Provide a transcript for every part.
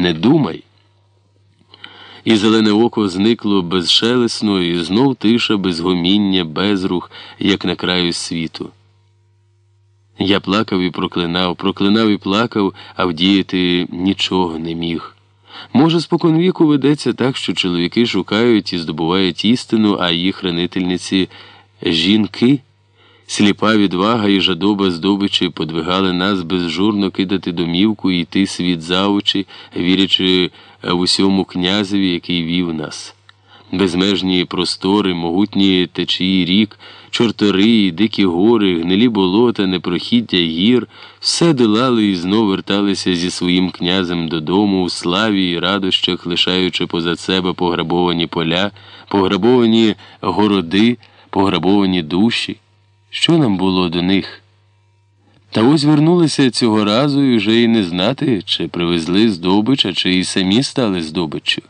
Не думай. І зелене око зникло безшелесно, і знов тиша, без гоміння, безрух, як на краю світу. Я плакав і проклинав, проклинав і плакав, а вдіяти нічого не міг. Може, споконвіку ведеться так, що чоловіки шукають і здобувають істину, а їх хранительниці жінки. Сліпа відвага і жадоба здобичі подвигали нас безжурно кидати домівку і йти світ за очі, вірячи в усьому князеві, який вів нас. Безмежні простори, могутні течії рік, чортори, дикі гори, гнилі болота, непрохіддя гір, все долали і знов верталися зі своїм князем додому, у славі і радощах, лишаючи позад себе пограбовані поля, пограбовані городи, пограбовані душі. Що нам було до них? Та ось вернулися цього разу і вже й не знати, чи привезли здобича, чи і самі стали здобиччю.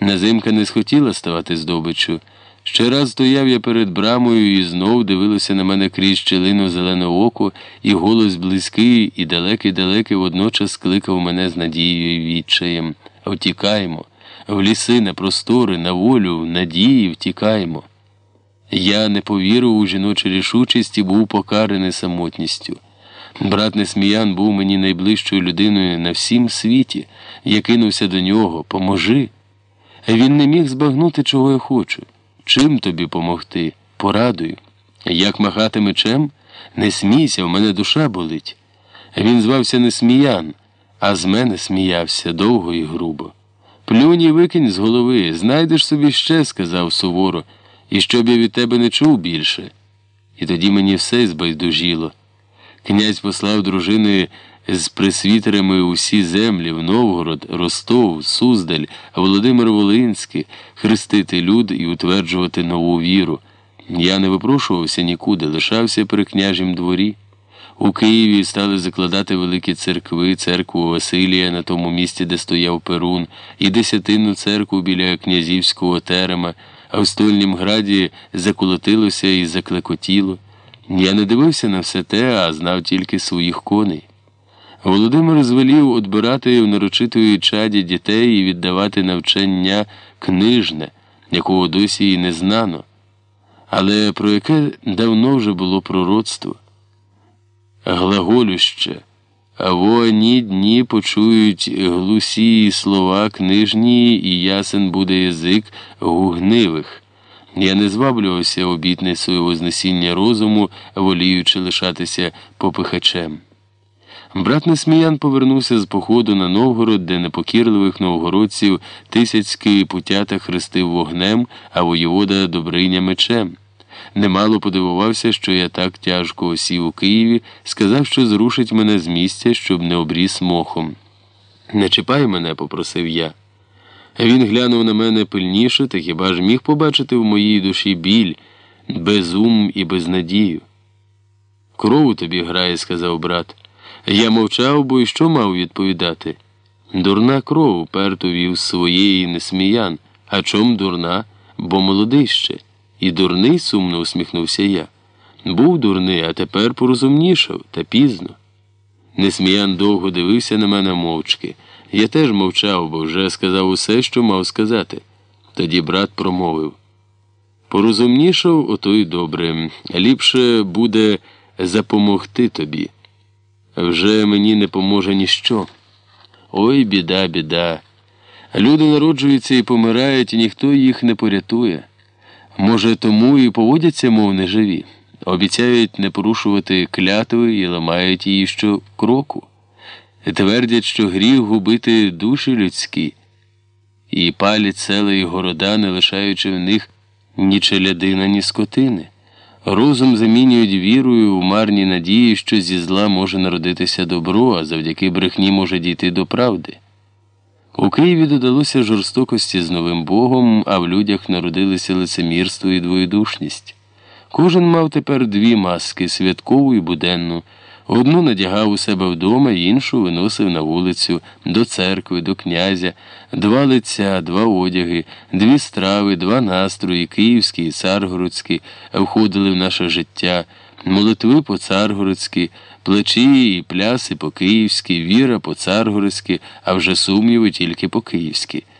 Назимка не схотіла ставати здобиччю. Ще раз стояв я перед брамою і знов дивилося на мене крізь щелину зелене око, і голос близький і далекий-далекий водночас кликав мене з надією і відчаєм. Втікаємо, в ліси, на простори, на волю, в надії втікаємо. Я не повірив у жіночу рішучість і був покараний самотністю. Брат Несміян був мені найближчою людиною на всім світі. Я кинувся до нього поможи. Він не міг збагнути, чого я хочу. Чим тобі помогти? Порадую. Як махати мечем? Не смійся, в мене душа болить. Він звався Несміян, а з мене сміявся довго і грубо. Плюнь і викинь з голови, знайдеш собі ще, сказав суворо і щоб я від тебе не чув більше. І тоді мені все збайдужіло. Князь послав дружини з присвітерами усі землі в Новгород, Ростов, Суздаль, Володимир Волинський, хрестити люд і утверджувати нову віру. Я не випрошувався нікуди, лишався при княжім дворі. У Києві стали закладати великі церкви, церкву Василія на тому місці, де стояв Перун, і десятинну церкву біля князівського терема а в стольнім граді заколотилося і заклекотіло. Я не дивився на все те, а знав тільки своїх коней. Володимир звелів одбирати в нарочитої чаді дітей і віддавати навчання книжне, якого досі й не знано, але про яке давно вже було пророцтво. Глаголюще. А воні дні почують глусі слова книжні, і ясен буде язик гугнивих. Я не зваблювався обітницею вознесіння розуму, воліючи лишатися попихачем. Брат Несміян повернувся з походу на Новгород, де непокірливих новгородців тисяцький путята хрестив вогнем, а воєвода Добриня мечем. Немало подивувався, що я так тяжко осів у Києві, сказав, що зрушить мене з місця, щоб не обріс мохом. Не чіпай мене, попросив я. Він глянув на мене пильніше, та хіба ж міг побачити в моїй душі біль, безум і безнадію. Кров у тобі грає, сказав брат. Я мовчав, бо й що мав відповідати? Дурна кров перто вів своєї несміян. А чом дурна, бо молодий ще. І дурний, сумно усміхнувся я. Був дурний, а тепер порозумнішав, та пізно. Несміян довго дивився на мене мовчки. Я теж мовчав, бо вже сказав усе, що мав сказати. Тоді брат промовив Порозумнішав, ото й добре. Ліпше буде запомогти тобі. Вже мені не поможе ніщо. Ой, біда, біда. Люди народжуються і помирають, і ніхто їх не порятує. Може, тому і поводяться, мов неживі, обіцяють не порушувати клятви і ламають її що кроку, твердять, що гріх губити душі людські, і палять села і города, не лишаючи в них ні челядина, ні скотини. Розум замінюють вірою у марні надії, що зі зла може народитися добро, а завдяки брехні може дійти до правди. У Києві додалося жорстокості з новим Богом, а в людях народилися лицемірство і двоєдушність. Кожен мав тепер дві маски святкову і буденну. Одну надягав у себе вдома, іншу виносив на вулицю, до церкви, до князя, два лиця, два одяги, дві страви, два настрої, київські і царгородські, входили в наше життя, Молитви по царгородськи, плечі і пляси по київськи, віра по царгородськи, а вже сумніви тільки по київськи.